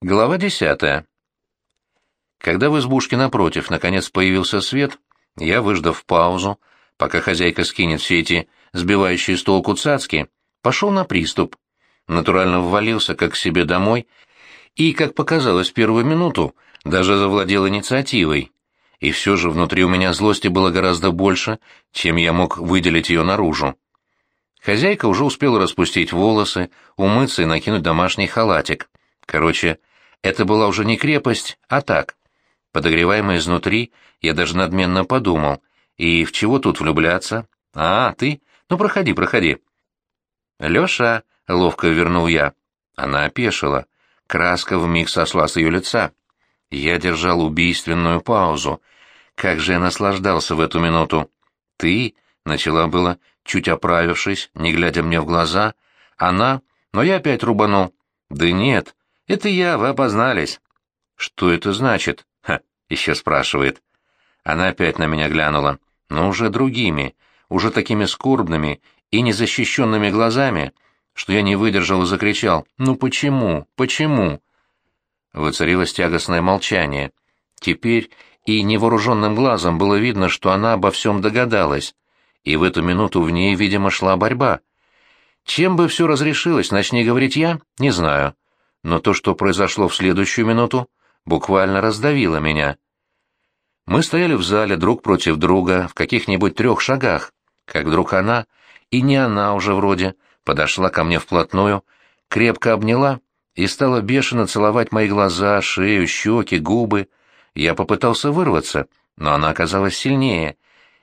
Глава десятая. Когда в избушке напротив наконец появился свет, я, выждав паузу, пока хозяйка скинет все эти сбивающие с толку цацки, пошел на приступ. Натурально ввалился как к себе домой и, как показалось первую минуту, даже завладел инициативой. И все же внутри у меня злости было гораздо больше, чем я мог выделить ее наружу. Хозяйка уже успела распустить волосы, умыться и накинуть домашний халатик. Короче, это была уже не крепость, а так. Подогреваемый изнутри, я даже надменно подумал. И в чего тут влюбляться? А, ты? Ну, проходи, проходи. Лёша, — ловко вернул я. Она опешила. Краска вмиг сошла с ее лица. Я держал убийственную паузу. Как же я наслаждался в эту минуту. Ты, — начала было, чуть оправившись, не глядя мне в глаза, она, но я опять рубанул. Да нет, «Это я, вы опознались». «Что это значит?» «Ха, еще спрашивает». Она опять на меня глянула, но уже другими, уже такими скорбными и незащищенными глазами, что я не выдержал и закричал «Ну почему? Почему?» Воцарилось тягостное молчание. Теперь и невооруженным глазом было видно, что она обо всем догадалась, и в эту минуту в ней, видимо, шла борьба. Чем бы все разрешилось, начни говорить я, не знаю но то, что произошло в следующую минуту, буквально раздавило меня. Мы стояли в зале друг против друга в каких-нибудь трех шагах, как вдруг она, и не она уже вроде, подошла ко мне вплотную, крепко обняла и стала бешено целовать мои глаза, шею, щеки, губы. Я попытался вырваться, но она оказалась сильнее,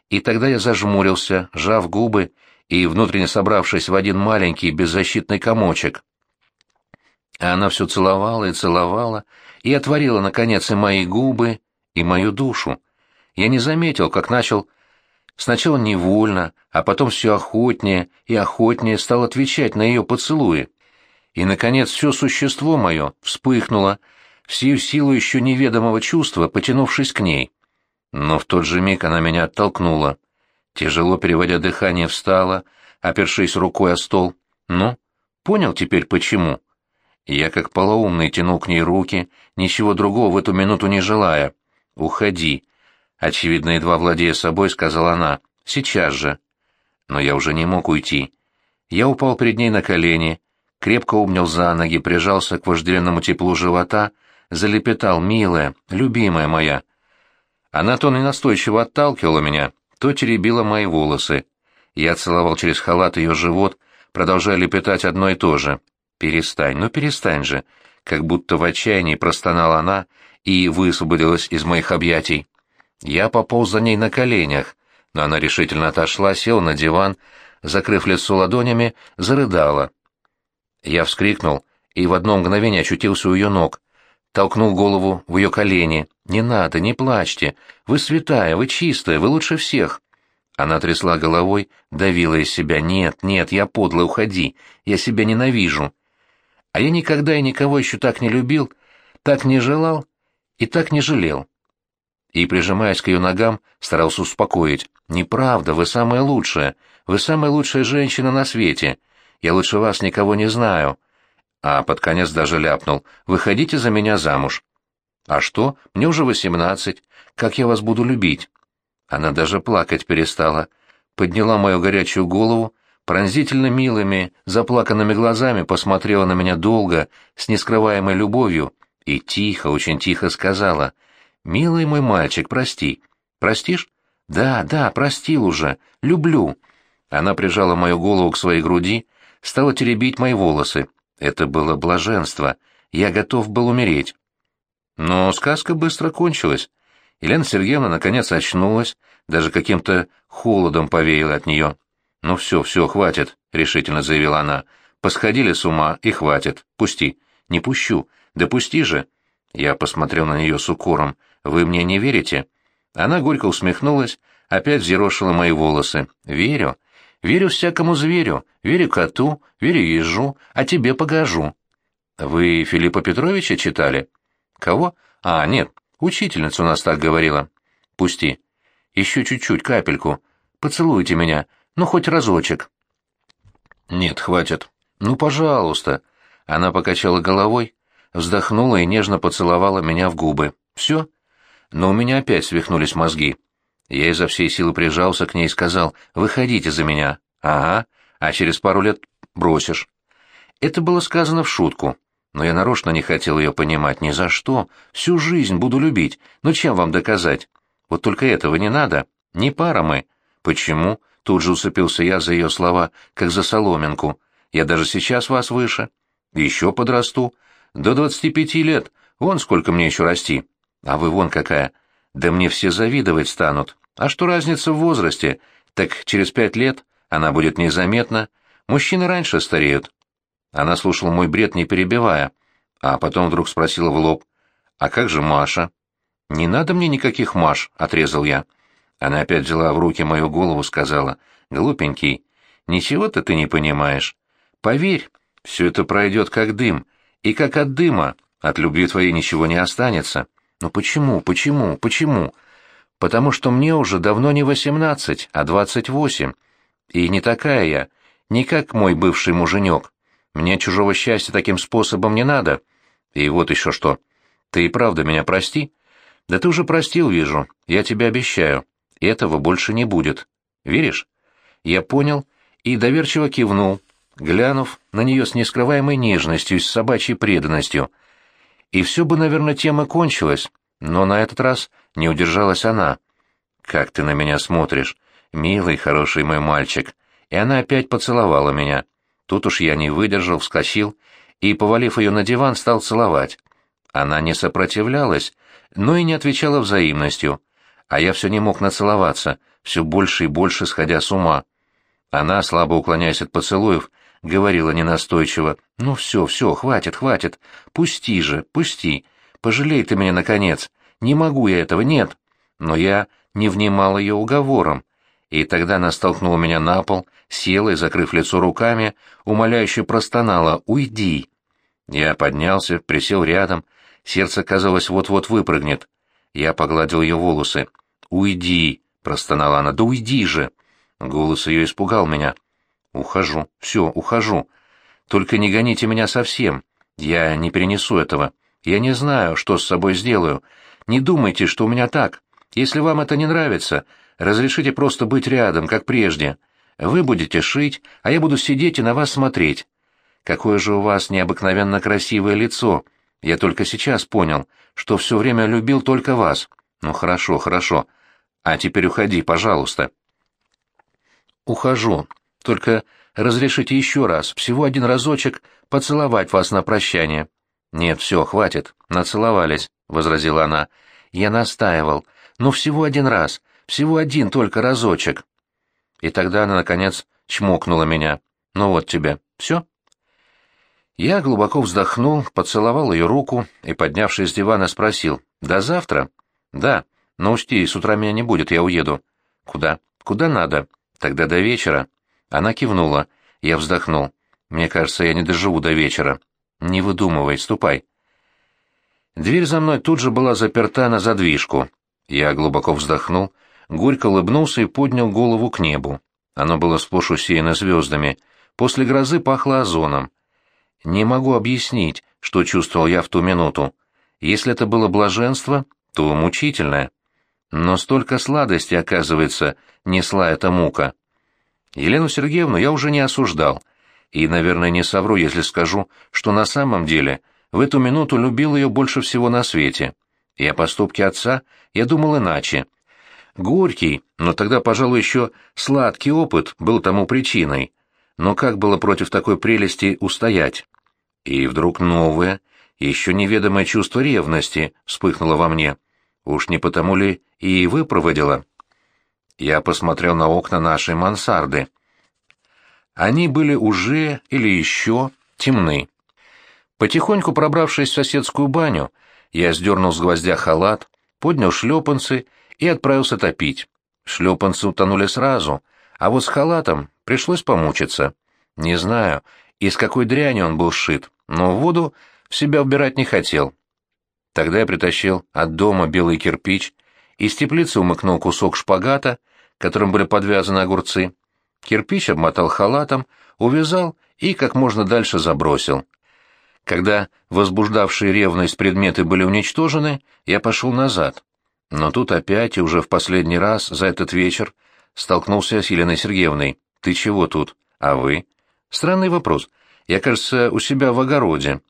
и тогда я зажмурился, сжав губы и внутренне собравшись в один маленький беззащитный комочек. А она все целовала и целовала, и отворила, наконец, и мои губы, и мою душу. Я не заметил, как начал сначала невольно, а потом все охотнее и охотнее стал отвечать на ее поцелуи. И, наконец, все существо мое вспыхнуло, всю силу еще неведомого чувства, потянувшись к ней. Но в тот же миг она меня оттолкнула. Тяжело переводя дыхание, встала, опершись рукой о стол. «Ну, понял теперь, почему?» Я как полоумный тянул к ней руки, ничего другого в эту минуту не желая. «Уходи», — очевидно, едва владея собой, сказала она. «Сейчас же». Но я уже не мог уйти. Я упал перед ней на колени, крепко обнял за ноги, прижался к вожделенному теплу живота, залепетал «Милая, любимая моя». Она то ненастойчиво отталкивала меня, то теребила мои волосы. Я целовал через халат ее живот, продолжая лепетать одно и то же. «Перестань, ну перестань же!» Как будто в отчаянии простонала она и высвободилась из моих объятий. Я пополз за ней на коленях, но она решительно отошла, села на диван, закрыв лицо ладонями, зарыдала. Я вскрикнул и в одно мгновение очутился у ее ног. Толкнул голову в ее колени. «Не надо, не плачьте. Вы святая, вы чистая, вы лучше всех». Она трясла головой, давила из себя. «Нет, нет, я подлый, уходи. Я себя ненавижу». А я никогда и никого еще так не любил, так не желал и так не жалел. И, прижимаясь к ее ногам, старался успокоить. «Неправда, вы самая лучшая, вы самая лучшая женщина на свете. Я лучше вас никого не знаю». А под конец даже ляпнул. «Выходите за меня замуж». «А что? Мне уже восемнадцать. Как я вас буду любить?» Она даже плакать перестала. Подняла мою горячую голову пронзительно милыми, заплаканными глазами посмотрела на меня долго, с нескрываемой любовью, и тихо, очень тихо сказала, «Милый мой мальчик, прости. Простишь?» «Да, да, простил уже. Люблю». Она прижала мою голову к своей груди, стала теребить мои волосы. Это было блаженство. Я готов был умереть. Но сказка быстро кончилась. Елена Сергеевна наконец очнулась, даже каким-то холодом повеяло от нее. «Ну все, все, хватит», — решительно заявила она. «Посходили с ума, и хватит. Пусти». «Не пущу. Да пусти же». Я посмотрел на нее с укором. «Вы мне не верите?» Она горько усмехнулась, опять взъерошила мои волосы. «Верю. Верю всякому зверю. Верю коту, верю ежу, а тебе погожу». «Вы Филиппа Петровича читали?» «Кого? А, нет, учительница у нас так говорила». «Пусти. Еще чуть-чуть, капельку. Поцелуйте меня, ну, хоть разочек. Нет, хватит. Ну, пожалуйста. Она покачала головой, вздохнула и нежно поцеловала меня в губы. «Все?» Но у меня опять свихнулись мозги. Я изо всей силы прижался к ней и сказал «Выходите за меня». «Ага, а через пару лет бросишь». Это было сказано в шутку, но я нарочно не хотел ее понимать ни за что. Всю жизнь буду любить, но чем вам доказать? Вот только этого не надо. Не пара мы. Почему? Тут же уцепился я за ее слова, как за соломинку. Я даже сейчас вас выше. Еще подрасту. До двадцати пяти лет. Вон сколько мне еще расти. А вы вон какая. Да мне все завидовать станут. А что разница в возрасте? Так через пять лет она будет незаметна. Мужчины раньше стареют. Она слушала мой бред, не перебивая, а потом вдруг спросила в лоб. «А как же Маша?» «Не надо мне никаких Маш», — отрезал я. Она опять взяла в руки мою голову, сказала. «Глупенький, ничего-то ты не понимаешь. Поверь, все это пройдет как дым, и как от дыма, от любви твоей ничего не останется. Но почему, почему, почему? Потому что мне уже давно не восемнадцать, а двадцать восемь. И не такая я, не как мой бывший муженек. Мне чужого счастья таким способом не надо. И вот еще что. Ты и правда меня прости. Да ты уже простил, вижу, я тебе обещаю. Этого больше не будет. Веришь? Я понял и доверчиво кивнул, глянув на нее с нескрываемой нежностью и с собачьей преданностью. И все бы, наверное, тема кончилась, но на этот раз не удержалась она. «Как ты на меня смотришь, милый, хороший мой мальчик!» И она опять поцеловала меня. Тут уж я не выдержал, вскочил и, повалив ее на диван, стал целовать. Она не сопротивлялась, но и не отвечала взаимностью, а я все не мог нацеловаться, все больше и больше сходя с ума. Она, слабо уклоняясь от поцелуев, говорила ненастойчиво, «Ну все, все, хватит, хватит, пусти же, пусти, пожалей ты меня, наконец, не могу я этого, нет». Но я не внимал ее уговорам, и тогда она столкнула меня на пол, села и, закрыв лицо руками, умоляюще простонала «Уйди!». Я поднялся, присел рядом, сердце, казалось, вот-вот выпрыгнет. Я погладил ее волосы. «Уйди!» — простонала она. «Да уйди же!» Голос ее испугал меня. «Ухожу. Все, ухожу. Только не гоните меня совсем. Я не перенесу этого. Я не знаю, что с собой сделаю. Не думайте, что у меня так. Если вам это не нравится, разрешите просто быть рядом, как прежде. Вы будете шить, а я буду сидеть и на вас смотреть. Какое же у вас необыкновенно красивое лицо. Я только сейчас понял, что все время любил только вас. Ну хорошо, хорошо. А теперь уходи, пожалуйста. Ухожу. Только разрешите еще раз, всего один разочек, поцеловать вас на прощание. Нет, все, хватит, нацеловались, — возразила она. Я настаивал. Ну, всего один раз, всего один только разочек. И тогда она, наконец, чмокнула меня. Ну вот тебе. Все? Я глубоко вздохнул, поцеловал ее руку и, поднявшись с дивана, спросил. «До завтра?» «Да. Но учти, с утра меня не будет, я уеду». «Куда?» «Куда надо?» «Тогда до вечера». Она кивнула. Я вздохнул. «Мне кажется, я не доживу до вечера». «Не выдумывай, ступай». Дверь за мной тут же была заперта на задвижку. Я глубоко вздохнул, горько улыбнулся и поднял голову к небу. Оно было сплошь усеяно звездами. После грозы пахло озоном. Не могу объяснить, что чувствовал я в ту минуту. Если это было блаженство, то мучительное. Но столько сладости, оказывается, несла эта мука. Елену Сергеевну я уже не осуждал. И, наверное, не совру, если скажу, что на самом деле в эту минуту любил ее больше всего на свете. И о поступке отца я думал иначе. Горький, но тогда, пожалуй, еще сладкий опыт был тому причиной. Но как было против такой прелести устоять? И вдруг новое, еще неведомое чувство ревности вспыхнуло во мне. Уж не потому ли и выпроводила? Я посмотрел на окна нашей мансарды. Они были уже или еще темны. Потихоньку пробравшись в соседскую баню, я сдернул с гвоздя халат, поднял шлепанцы и отправился топить. Шлепанцы утонули сразу, а вот с халатом пришлось помучиться. Не знаю, из какой дряни он был сшит, но воду в себя убирать не хотел. Тогда я притащил от дома белый кирпич, из теплицы умыкнул кусок шпагата, которым были подвязаны огурцы. Кирпич обмотал халатом, увязал и как можно дальше забросил. Когда возбуждавшие ревность предметы были уничтожены, я пошел назад. Но тут опять и уже в последний раз за этот вечер столкнулся с Еленой Сергеевной. «Ты чего тут? А вы?» «Странный вопрос. Я, кажется, у себя в огороде».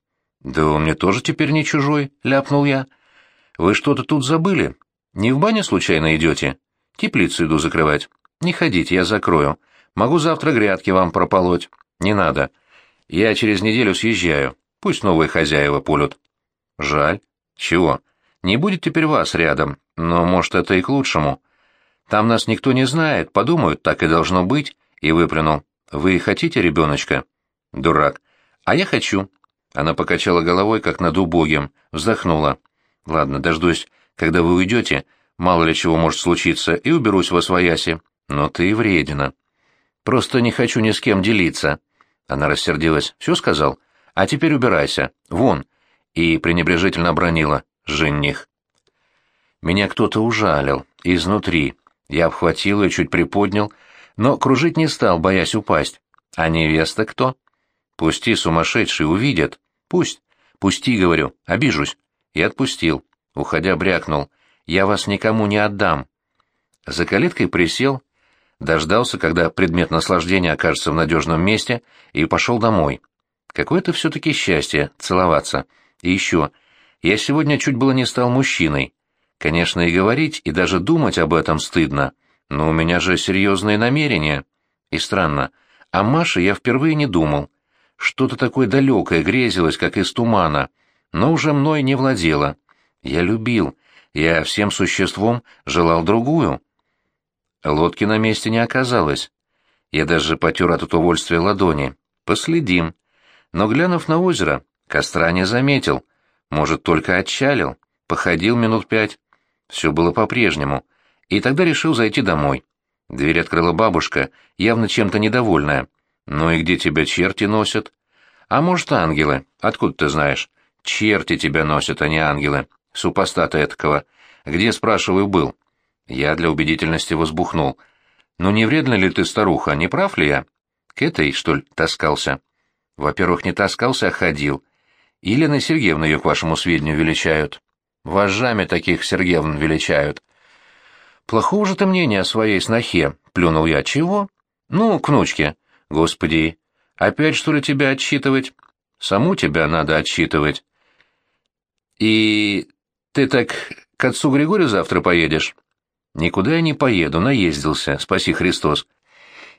«Да он мне тоже теперь не чужой», — ляпнул я. «Вы что-то тут забыли? Не в баню случайно идете? Теплицу иду закрывать. Не ходите, я закрою. Могу завтра грядки вам прополоть. Не надо. Я через неделю съезжаю. Пусть новые хозяева полют». «Жаль. Чего? Не будет теперь вас рядом, но, может, это и к лучшему. Там нас никто не знает, подумают, так и должно быть». И выплюнул. «Вы хотите ребеночка?» «Дурак. А я хочу». Она покачала головой, как над убогим, вздохнула. «Ладно, дождусь, когда вы уйдете, мало ли чего может случиться, и уберусь во свояси. Но ты вредина. Просто не хочу ни с кем делиться». Она рассердилась. «Все сказал? А теперь убирайся. Вон!» И пренебрежительно обронила. «Жених». Меня кто-то ужалил. Изнутри. Я обхватил ее, чуть приподнял, но кружить не стал, боясь упасть. А невеста кто? Пусти, сумасшедший, увидят. Пусть. Пусти, говорю, обижусь. И отпустил. Уходя, брякнул. Я вас никому не отдам. За калиткой присел, дождался, когда предмет наслаждения окажется в надежном месте, и пошел домой. Какое-то все-таки счастье — целоваться. И еще, я сегодня чуть было не стал мужчиной. Конечно, и говорить, и даже думать об этом стыдно, но у меня же серьезные намерения. И странно, о Маше я впервые не думал. Что-то такое далекое грезилось, как из тумана, но уже мной не владело. Я любил, я всем существом желал другую. Лодки на месте не оказалось. Я даже потер от удовольствия ладони. Последим. Но, глянув на озеро, костра не заметил. Может, только отчалил. Походил минут пять. Все было по-прежнему. И тогда решил зайти домой. Дверь открыла бабушка, явно чем-то недовольная. «Ну и где тебя черти носят?» «А может, ангелы? Откуда ты знаешь?» «Черти тебя носят, а не ангелы. Супостата этакого. Где, спрашиваю, был?» Я для убедительности возбухнул. «Ну не вредна ли ты, старуха, не прав ли я?» «К этой, что ли, таскался?» «Во-первых, не таскался, а ходил. Елена Сергеевна ее, к вашему сведению, величают. Вожжами таких Сергеевн величают. «Плохого же ты мнения о своей снохе», — плюнул я. «Чего?» «Ну, к внучке». «Господи, опять что ли тебя отчитывать?» «Саму тебя надо отчитывать». «И ты так к отцу Григорию завтра поедешь?» «Никуда я не поеду, наездился, спаси Христос».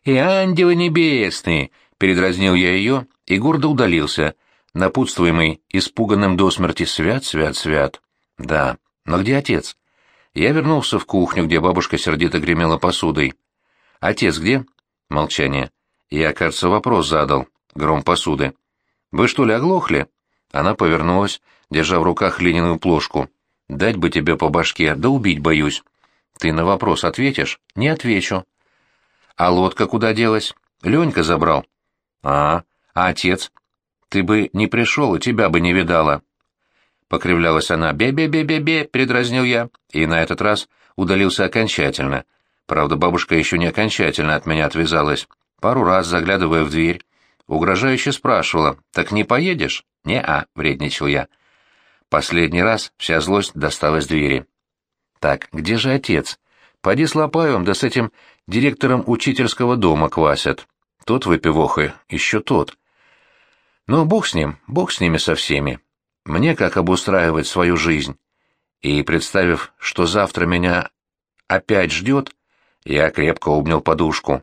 «И ангелы небесные!» — передразнил я ее и гордо удалился, напутствуемый испуганным до смерти «Свят, свят, свят». «Да, но где отец?» Я вернулся в кухню, где бабушка сердито гремела посудой. «Отец где?» Молчание. Я, кажется, вопрос задал. Гром посуды. «Вы что ли оглохли?» Она повернулась, держа в руках глиняную плошку. «Дать бы тебе по башке, да убить боюсь». «Ты на вопрос ответишь?» «Не отвечу». «А лодка куда делась?» «Ленька забрал». «А, а отец?» «Ты бы не пришел, и тебя бы не видала». — покривлялась она. «Бе-бе-бе-бе-бе!» — передразнил я. И на этот раз удалился окончательно. Правда, бабушка еще не окончательно от меня отвязалась. Пару раз, заглядывая в дверь, угрожающе спрашивала. «Так не поедешь?» «Не-а», — вредничал я. Последний раз вся злость досталась двери. «Так, где же отец? Поди с Лопаевым, да с этим директором учительского дома квасят. Тот выпивоха, еще тот. Но бог с ним, бог с ними со всеми мне как обустраивать свою жизнь. И, представив, что завтра меня опять ждет, я крепко обнял подушку.